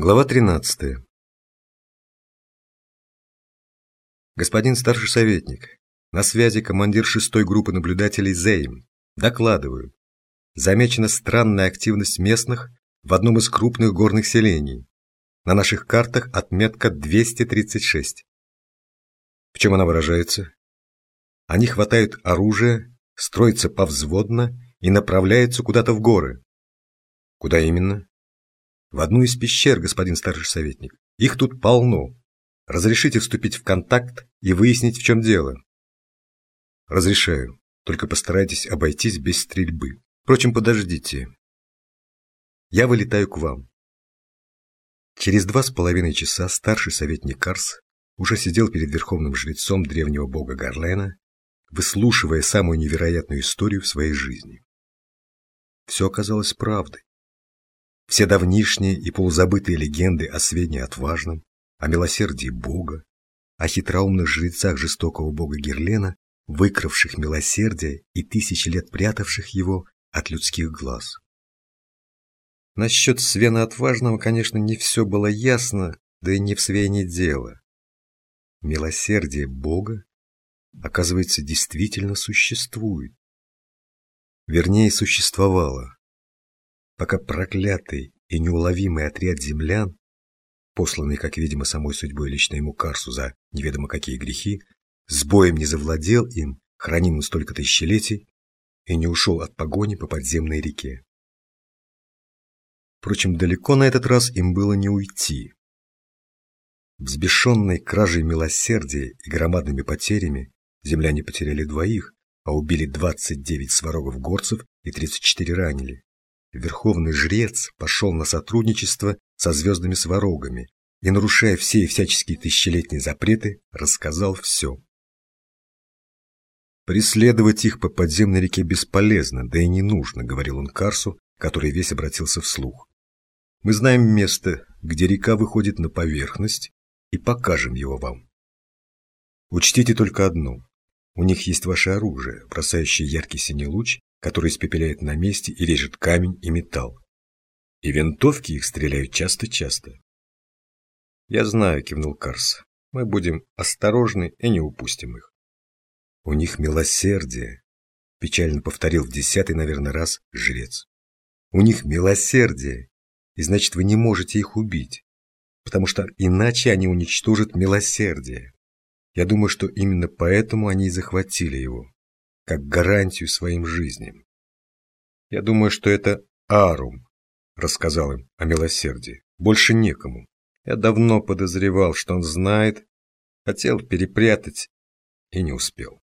Глава 13. Господин старший советник, на связи командир шестой группы наблюдателей Зейм. Докладываю. Замечена странная активность местных в одном из крупных горных селений. На наших картах отметка 236. В чем она выражается? Они хватают оружие, строятся повзводно и направляются куда-то в горы. Куда именно? В одну из пещер, господин старший советник. Их тут полно. Разрешите вступить в контакт и выяснить, в чем дело. Разрешаю. Только постарайтесь обойтись без стрельбы. Впрочем, подождите. Я вылетаю к вам. Через два с половиной часа старший советник Карс уже сидел перед верховным жрецом древнего бога Гарлена, выслушивая самую невероятную историю в своей жизни. Все оказалось правдой. Все давнишние и полузабытые легенды о Свене отважном, о милосердии Бога, о хитроумных жрецах жестокого бога Герлена, выкравших милосердие и тысячи лет прятавших его от людских глаз. Насчет Свена Отважного, конечно, не все было ясно, да и не в Свене дело. Милосердие Бога, оказывается, действительно существует. Вернее, существовало пока проклятый и неуловимый отряд землян, посланный, как видимо, самой судьбой лично ему Карсу за неведомо какие грехи, с боем не завладел им, хранимым столько тысячелетий, и не ушел от погони по подземной реке. Впрочем, далеко на этот раз им было не уйти. Взбешенной кражей милосердия и громадными потерями земляне потеряли двоих, а убили 29 сварогов-горцев и 34 ранили верховный жрец пошел на сотрудничество со звездными сварогами и, нарушая все и всяческие тысячелетние запреты, рассказал все. «Преследовать их по подземной реке бесполезно, да и не нужно», — говорил он Карсу, который весь обратился вслух. «Мы знаем место, где река выходит на поверхность, и покажем его вам. Учтите только одно. У них есть ваше оружие, бросающее яркий синий луч который испепеляет на месте и режет камень и металл. И винтовки их стреляют часто-часто. «Я знаю», — кивнул Карс. «Мы будем осторожны и не упустим их». «У них милосердие», — печально повторил в десятый, наверное, раз жрец. «У них милосердие, и значит, вы не можете их убить, потому что иначе они уничтожат милосердие. Я думаю, что именно поэтому они и захватили его как гарантию своим жизням. Я думаю, что это Арум рассказал им о милосердии. Больше некому. Я давно подозревал, что он знает, хотел перепрятать и не успел.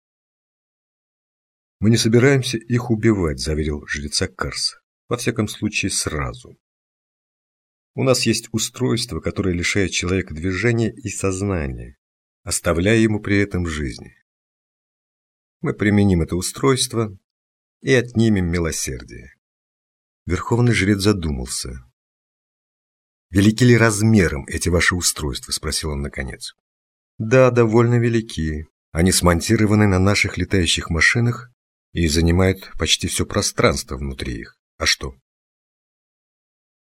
«Мы не собираемся их убивать», — заверил жреца Карс. «Во всяком случае, сразу. У нас есть устройство, которое лишает человека движения и сознания, оставляя ему при этом жизнь. Мы применим это устройство и отнимем милосердие. Верховный жрец задумался. «Велики ли размером эти ваши устройства?» – спросил он наконец. «Да, довольно велики. Они смонтированы на наших летающих машинах и занимают почти все пространство внутри их. А что?»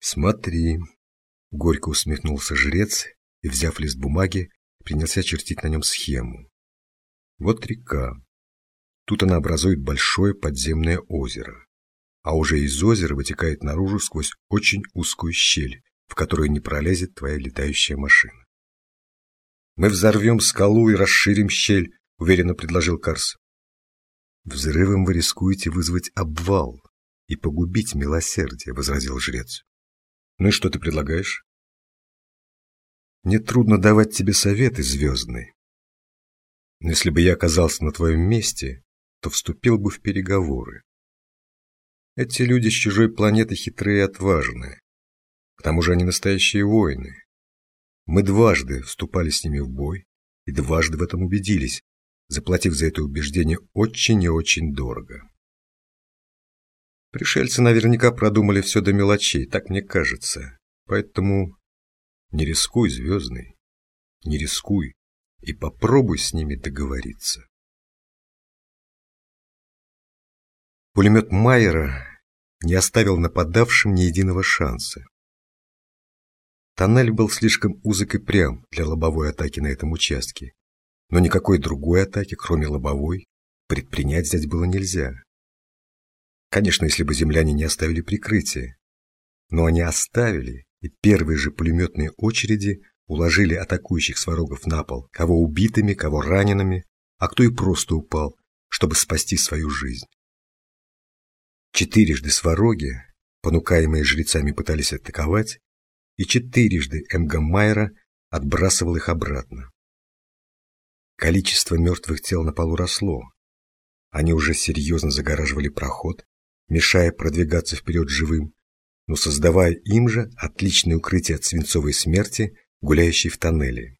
«Смотри», – горько усмехнулся жрец и, взяв лист бумаги, принялся чертить на нем схему. «Вот река. Тут она образует большое подземное озеро, а уже из озера вытекает наружу сквозь очень узкую щель, в которую не пролезет твоя летающая машина. «Мы взорвем скалу и расширим щель», — уверенно предложил Карс. «Взрывом вы рискуете вызвать обвал и погубить милосердие», — возразил жрец. «Ну и что ты предлагаешь?» «Мне трудно давать тебе советы, звездный. Но если бы я оказался на твоем месте, то вступил бы в переговоры. Эти люди с чужой планеты хитрые и отважные. К тому же они настоящие воины. Мы дважды вступали с ними в бой и дважды в этом убедились, заплатив за это убеждение очень и очень дорого. Пришельцы наверняка продумали все до мелочей, так мне кажется. Поэтому не рискуй, Звездный, не рискуй и попробуй с ними договориться. Пулемет Майера не оставил нападавшим ни единого шанса. Тоннель был слишком узок и прям для лобовой атаки на этом участке, но никакой другой атаки, кроме лобовой, предпринять здесь было нельзя. Конечно, если бы земляне не оставили прикрытие, но они оставили, и первые же пулеметные очереди уложили атакующих сварогов на пол, кого убитыми, кого ранеными, а кто и просто упал, чтобы спасти свою жизнь. Четырежды свароги, понукаемые жрецами, пытались атаковать, и четырежды Эмга Майера отбрасывал их обратно. Количество мертвых тел на полу росло. Они уже серьезно загораживали проход, мешая продвигаться вперед живым, но создавая им же отличное укрытие от свинцовой смерти, гуляющей в тоннеле.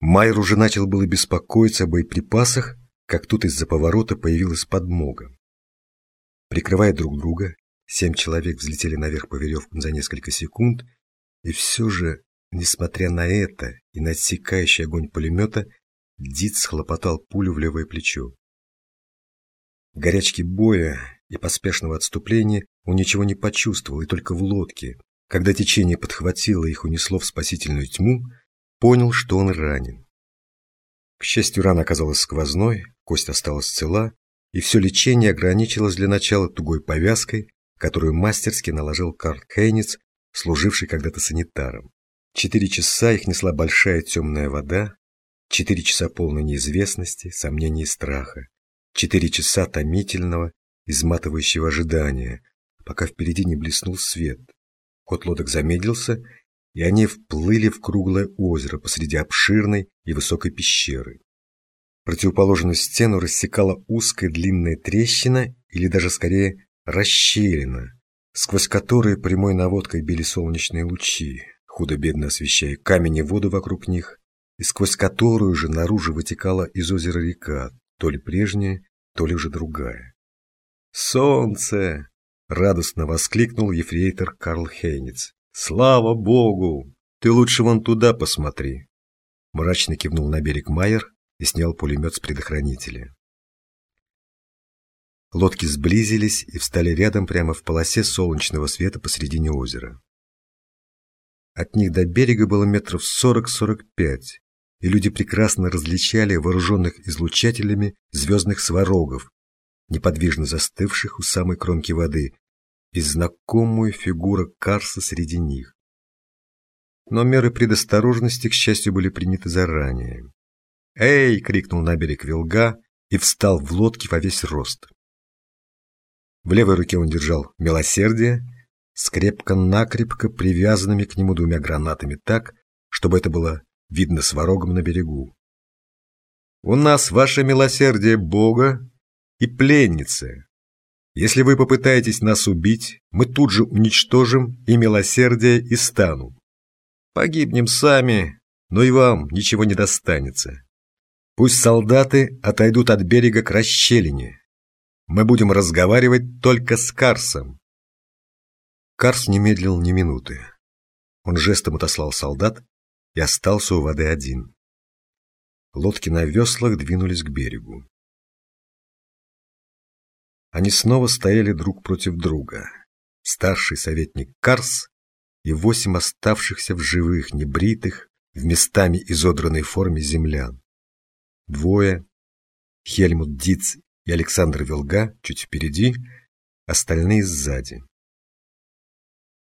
Майер уже начал было беспокоиться о боеприпасах, как тут из-за поворота появилась подмога. Прикрывая друг друга, семь человек взлетели наверх по веревкам за несколько секунд, и все же, несмотря на это и на отсекающий огонь пулемета, Диц хлопотал пулю в левое плечо. Горячки боя и поспешного отступления он ничего не почувствовал, и только в лодке, когда течение подхватило их унесло в спасительную тьму, понял, что он ранен. К счастью, рана оказалась сквозной, кость осталась цела, и все лечение ограничилось для начала тугой повязкой, которую мастерски наложил Карл Хейниц, служивший когда-то санитаром. Четыре часа их несла большая темная вода, четыре часа полной неизвестности, сомнений и страха, четыре часа томительного, изматывающего ожидания, пока впереди не блеснул свет. Ход лодок замедлился, и они вплыли в круглое озеро посреди обширной и высокой пещеры. Противоположную стену рассекала узкая длинная трещина, или даже скорее расщелина, сквозь которые прямой наводкой били солнечные лучи, худо-бедно освещая камень и воду вокруг них, и сквозь которую же наружу вытекала из озера река, то ли прежняя, то ли уже другая. «Солнце!» — радостно воскликнул ефрейтор Карл Хейниц. «Слава Богу! Ты лучше вон туда посмотри!» Мрачно кивнул на берег Майер и снял пулемет с предохранителя. Лодки сблизились и встали рядом прямо в полосе солнечного света посредине озера. От них до берега было метров сорок-сорок пять, и люди прекрасно различали вооруженных излучателями звездных сварогов, неподвижно застывших у самой кромки воды, и знакомую фигуру Карса среди них. Но меры предосторожности, к счастью, были приняты заранее. «Эй!» — крикнул на берег Вилга и встал в лодке во весь рост. В левой руке он держал милосердие с крепко-накрепко привязанными к нему двумя гранатами так, чтобы это было видно сварогом на берегу. «У нас ваше милосердие Бога и пленницы. Если вы попытаетесь нас убить, мы тут же уничтожим и милосердие, и стану. Погибнем сами, но и вам ничего не достанется. Пусть солдаты отойдут от берега к расщелине. Мы будем разговаривать только с Карсом. Карс не медлил ни минуты. Он жестом отослал солдат и остался у воды один. Лодки на веслах двинулись к берегу. Они снова стояли друг против друга. Старший советник Карс и восемь оставшихся в живых, небритых, в местами изодранной форме землян. Двое, Хельмут Диц и Александр Вилга чуть впереди, остальные сзади.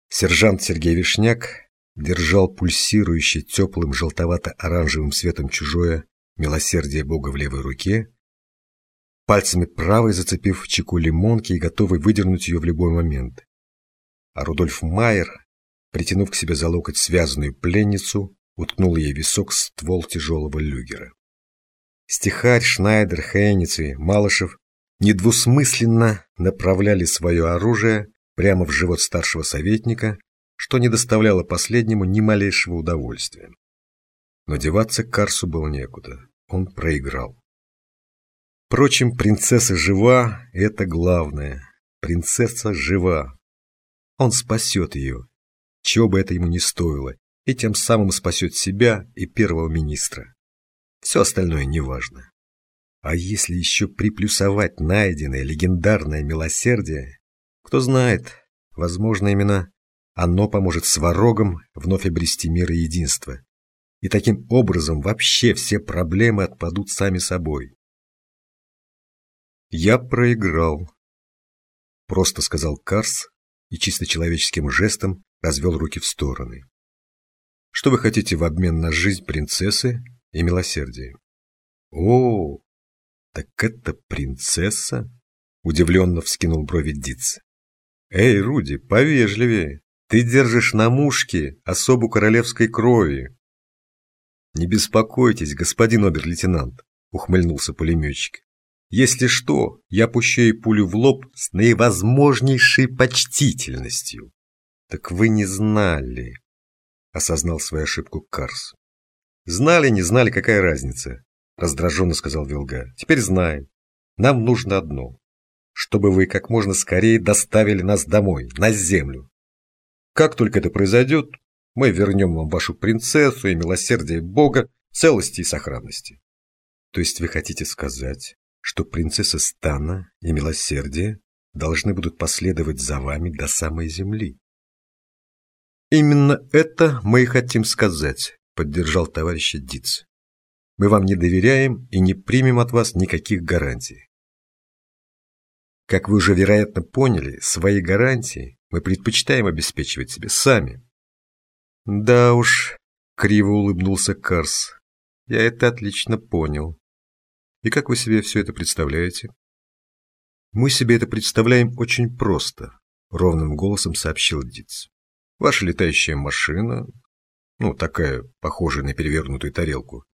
Сержант Сергей Вишняк держал пульсирующее теплым желтовато-оранжевым светом чужое милосердие Бога в левой руке, пальцами правой зацепив чеку лимонки и готовый выдернуть ее в любой момент. А Рудольф Майер, притянув к себе за локоть связанную пленницу, уткнул ей висок ствол тяжелого люгера. Стихарь, Шнайдер, Хейниц и Малышев недвусмысленно направляли свое оружие прямо в живот старшего советника, что не доставляло последнему ни малейшего удовольствия. Но деваться Карсу было некуда, он проиграл. Впрочем, принцесса жива, это главное. Принцесса жива. Он спасет ее, чего бы это ему не стоило, и тем самым спасет себя и первого министра. Все остальное неважно. А если еще приплюсовать найденное легендарное милосердие, кто знает, возможно, именно Оно поможет сварогам вновь обрести мир и единство. И таким образом вообще все проблемы отпадут сами собой. «Я проиграл», — просто сказал Карс и чисто человеческим жестом развел руки в стороны. «Что вы хотите в обмен на жизнь принцессы и милосердие?» «О, так это принцесса?» — удивленно вскинул брови Диц. «Эй, Руди, повежливее!» Ты держишь на мушке особу королевской крови. Не беспокойтесь, господин обер-лейтенант, ухмыльнулся пулеметчик. Если что, я пущу ей пулю в лоб с наивозможнейшей почтительностью. Так вы не знали, осознал свою ошибку Карс. Знали, не знали, какая разница, раздраженно сказал Вилга. Теперь знаем. Нам нужно одно, чтобы вы как можно скорее доставили нас домой, на землю, как только это произойдет, мы вернем вам вашу принцессу и милосердие Бога целости и сохранности. То есть вы хотите сказать, что принцесса Стана и милосердие должны будут последовать за вами до самой земли? Именно это мы и хотим сказать, поддержал товарищ Диц. Мы вам не доверяем и не примем от вас никаких гарантий. Как вы уже вероятно поняли, свои гарантии мы предпочитаем обеспечивать себе сами. Да уж, криво улыбнулся Карс. Я это отлично понял. И как вы себе все это представляете? Мы себе это представляем очень просто, ровным голосом сообщил Диц. Ваша летающая машина, ну, такая, похожая на перевернутую тарелку,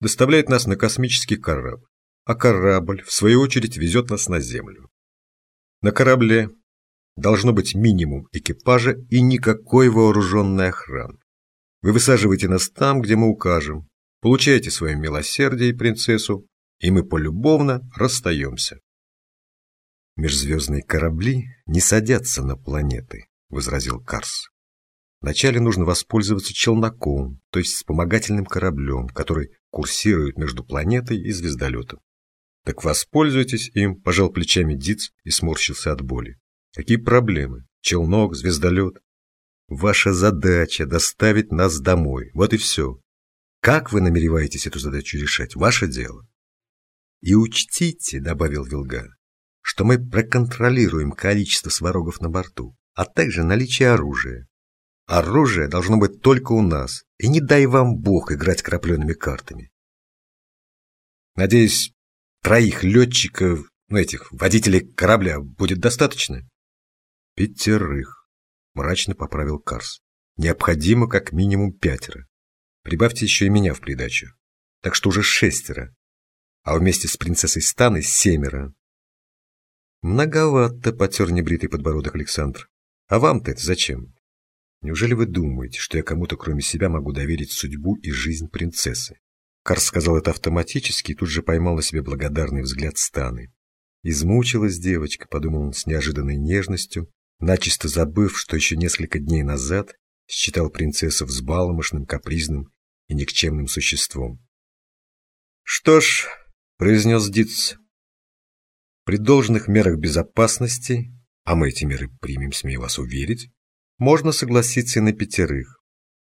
доставляет нас на космический корабль, а корабль, в свою очередь, везет нас на Землю. На корабле должно быть минимум экипажа и никакой вооруженной охраны. Вы высаживаете нас там, где мы укажем, получаете свое милосердие и принцессу, и мы полюбовно расстаемся. Межзвездные корабли не садятся на планеты, возразил Карс. Вначале нужно воспользоваться челноком, то есть вспомогательным кораблем, который курсирует между планетой и звездолетом. Так воспользуйтесь им, пожал плечами Диц и сморщился от боли. Какие проблемы? Челнок, звездолет. Ваша задача – доставить нас домой. Вот и все. Как вы намереваетесь эту задачу решать? Ваше дело. И учтите, добавил Вилга, что мы проконтролируем количество сварогов на борту, а также наличие оружия. Оружие должно быть только у нас, и не дай вам бог играть крапленными картами. Надеюсь, троих летчиков, ну этих, водителей корабля будет достаточно? «Пятерых», — мрачно поправил Карс. «Необходимо как минимум пятеро. Прибавьте еще и меня в придачу. Так что уже шестеро. А вместе с принцессой Станой семеро». «Многовато», — потер небритый подбородок Александр. «А вам-то это зачем? Неужели вы думаете, что я кому-то кроме себя могу доверить судьбу и жизнь принцессы?» Карс сказал это автоматически и тут же поймал на себе благодарный взгляд Станы. «Измучилась девочка», — подумал он с неожиданной нежностью, начисто забыв, что еще несколько дней назад считал принцессу взбаломошным, капризным и никчемным существом. «Что ж», — произнес Диц, — «при должных мерах безопасности, а мы эти меры примем, смею вас уверить, можно согласиться и на пятерых.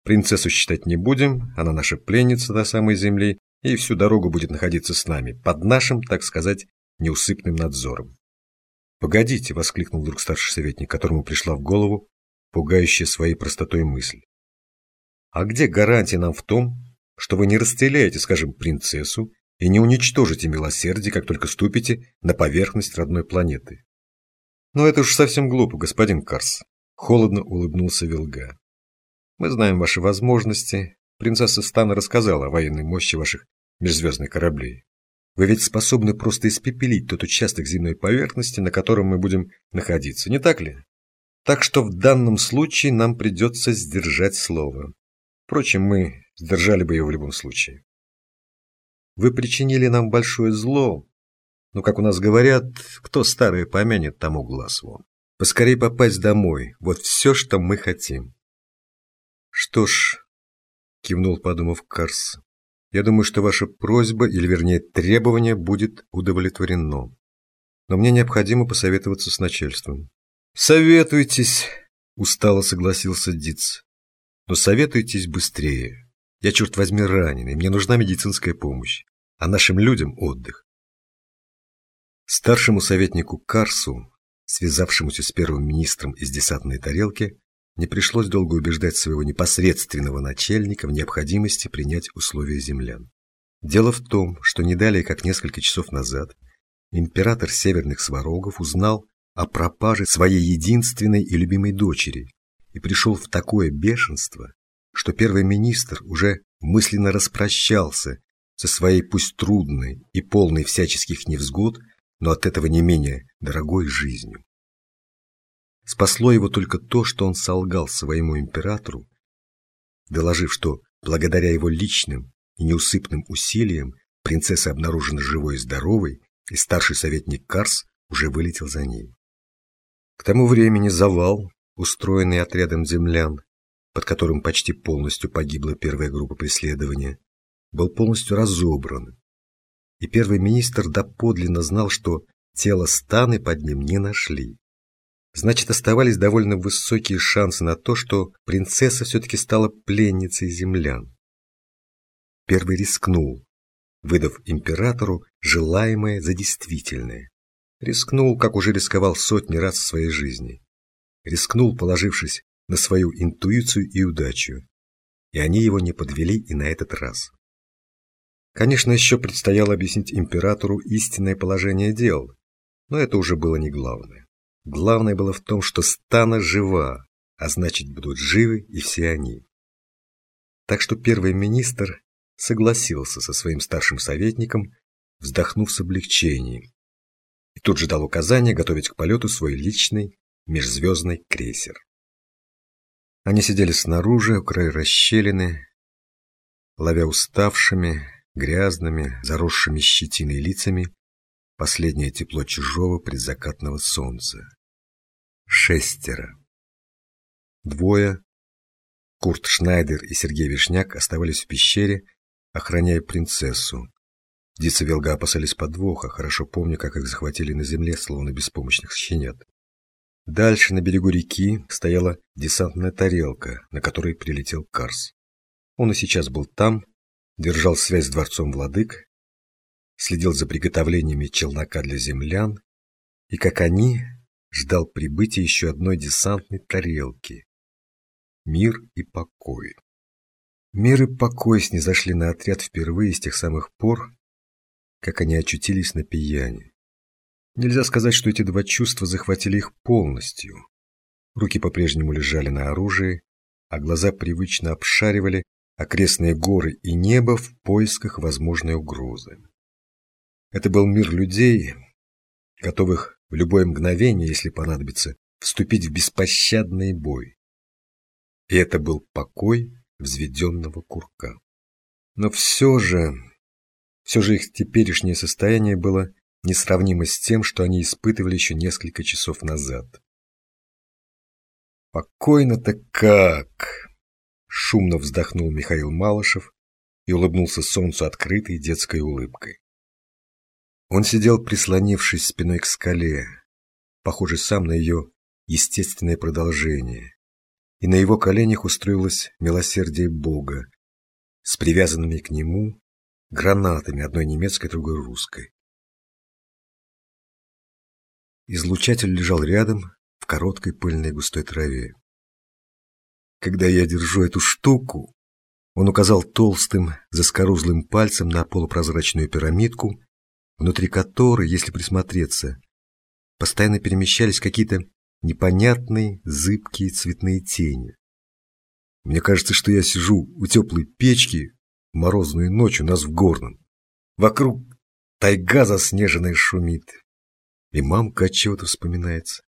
Принцессу считать не будем, она наша пленница до самой земли и всю дорогу будет находиться с нами, под нашим, так сказать, неусыпным надзором. «Погодите!» — воскликнул вдруг старший советник, которому пришла в голову пугающая своей простотой мысль. «А где гарантия нам в том, что вы не расстреляете, скажем, принцессу и не уничтожите милосердие, как только ступите на поверхность родной планеты?» «Ну это уж совсем глупо, господин Карс», — холодно улыбнулся Вилга. «Мы знаем ваши возможности. Принцесса Стана рассказала о военной мощи ваших межзвездных кораблей. Вы ведь способны просто испепелить тот участок земной поверхности, на котором мы будем находиться, не так ли? Так что в данном случае нам придется сдержать слово. Впрочем, мы сдержали бы его в любом случае. Вы причинили нам большое зло, но, как у нас говорят, кто старое помянет, тому глаз вон. Поскорей попасть домой, вот все, что мы хотим. Что ж, кивнул, подумав Карс, я думаю, что ваша просьба, или вернее требование, будет удовлетворено. Но мне необходимо посоветоваться с начальством. Советуйтесь, Устало согласился Диц. Но советуйтесь быстрее. Я, черт возьми, ранен, и мне нужна медицинская помощь, а нашим людям отдых. Старшему советнику Карсу, связавшемуся с первым министром из десантной тарелки, не пришлось долго убеждать своего непосредственного начальника в необходимости принять условия землян. Дело в том, что не далее, как несколько часов назад, император Северных Сварогов узнал о пропаже своей единственной и любимой дочери и пришел в такое бешенство, что первый министр уже мысленно распрощался со своей пусть трудной и полной всяческих невзгод, но от этого не менее дорогой жизнью. Спасло его только то, что он солгал своему императору, доложив, что благодаря его личным и неусыпным усилиям принцесса обнаружена живой и здоровой, и старший советник Карс уже вылетел за ней. К тому времени завал, устроенный отрядом землян, под которым почти полностью погибла первая группа преследования, был полностью разобран, и первый министр доподлинно знал, что тело Станы под ним не нашли. Значит, оставались довольно высокие шансы на то, что принцесса все-таки стала пленницей землян. Первый рискнул, выдав императору желаемое за действительное. Рискнул, как уже рисковал сотни раз в своей жизни. Рискнул, положившись на свою интуицию и удачу. И они его не подвели и на этот раз. Конечно, еще предстояло объяснить императору истинное положение дел, но это уже было не главное. Главное было в том, что Стана жива, а значит будут живы и все они. Так что первый министр согласился со своим старшим советником, вздохнув с облегчением, и тут же дал указание готовить к полету свой личный межзвездный крейсер. Они сидели снаружи, у края расщелины, ловя уставшими, грязными, заросшими щетиной лицами последнее тепло чужого предзакатного солнца. Шестеро. Двое, Курт Шнайдер и Сергей Вишняк, оставались в пещере, охраняя принцессу. Дица Велга опасались подвоха, хорошо помню, как их захватили на земле, словно беспомощных щенят. Дальше, на берегу реки, стояла десантная тарелка, на которой прилетел Карс. Он и сейчас был там, держал связь с дворцом владык, следил за приготовлениями челнока для землян и, как они, ждал прибытия еще одной десантной тарелки. Мир и покой. Мир и покой снизошли на отряд впервые с тех самых пор, как они очутились на пияне. Нельзя сказать, что эти два чувства захватили их полностью. Руки по-прежнему лежали на оружии, а глаза привычно обшаривали окрестные горы и небо в поисках возможной угрозы. Это был мир людей, готовых в любое мгновение, если понадобится, вступить в беспощадный бой. И это был покой взведенного курка. Но все же, все же их теперешнее состояние было несравнимо с тем, что они испытывали еще несколько часов назад. «Покойно-то как!» — шумно вздохнул Михаил Малышев и улыбнулся солнцу открытой детской улыбкой. Он сидел, прислонившись спиной к скале, похожий сам на ее естественное продолжение, и на его коленях устроилось милосердие Бога с привязанными к нему гранатами, одной немецкой, другой русской. Излучатель лежал рядом в короткой пыльной густой траве. Когда я держу эту штуку, он указал толстым, заскорузлым пальцем на полупрозрачную пирамидку, внутри которой, если присмотреться, постоянно перемещались какие-то непонятные зыбкие цветные тени. Мне кажется, что я сижу у теплой печки в морозную ночь у нас в Горном. Вокруг тайга заснеженная шумит. И мамка от чего-то вспоминается.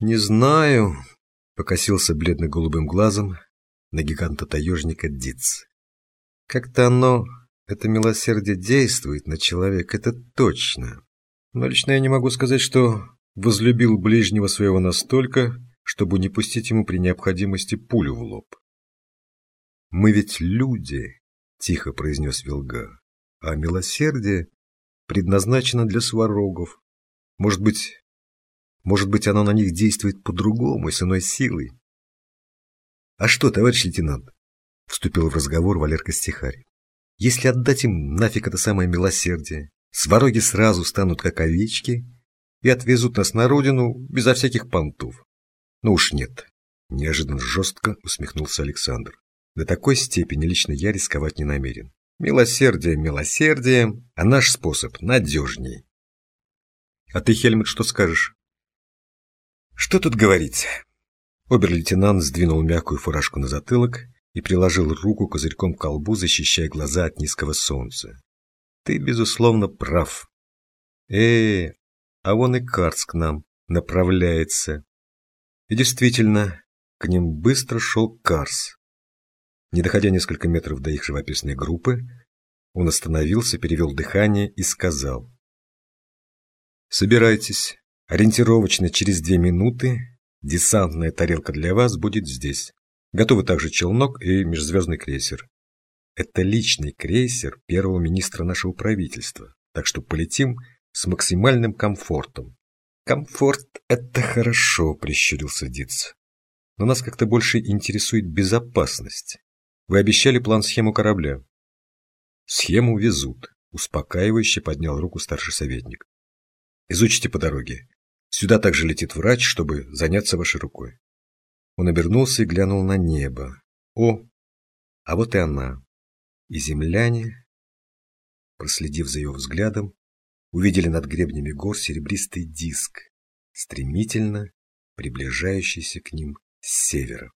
Не знаю, покосился бледно-голубым глазом на гиганта-таежника Диц. Как-то оно это милосердие действует на человека, это точно. Но лично я не могу сказать, что возлюбил ближнего своего настолько, чтобы не пустить ему при необходимости пулю в лоб. «Мы ведь люди», — тихо произнес Вилга, — «а милосердие предназначено для сварогов. Может быть, Может быть, оно на них действует по-другому и с иной силой. А что, товарищ лейтенант? Вступил в разговор Валерка Стихарь. Если отдать им нафиг это самое милосердие, свороги сразу станут как овечки и отвезут нас на родину безо всяких понтов. Ну уж нет. Неожиданно жестко усмехнулся Александр. До такой степени лично я рисковать не намерен. Милосердие милосердие, а наш способ надежнее. А ты, Хельмут, что скажешь? Что тут говорить? Обер-лейтенант сдвинул мягкую фуражку на затылок и приложил руку козырьком к колбу, защищая глаза от низкого солнца. Ты, безусловно, прав. Э, а вон и Карц к нам направляется. И действительно, к ним быстро шел Карс. Не доходя несколько метров до их живописной группы, он остановился, перевел дыхание и сказал. «Собирайтесь. Ориентировочно через две минуты десантная тарелка для вас будет здесь. Готовы также челнок и межзвездный крейсер. Это личный крейсер первого министра нашего правительства, так что полетим с максимальным комфортом. Комфорт – это хорошо, прищурился Диц. Но нас как-то больше интересует безопасность. Вы обещали план-схему корабля. Схему везут. Успокаивающе поднял руку старший советник. Изучите по дороге. Сюда также летит врач, чтобы заняться вашей рукой. Он обернулся и глянул на небо. О, а вот и она. И земляне, проследив за ее взглядом, увидели над гребнями гор серебристый диск, стремительно приближающийся к ним с севера.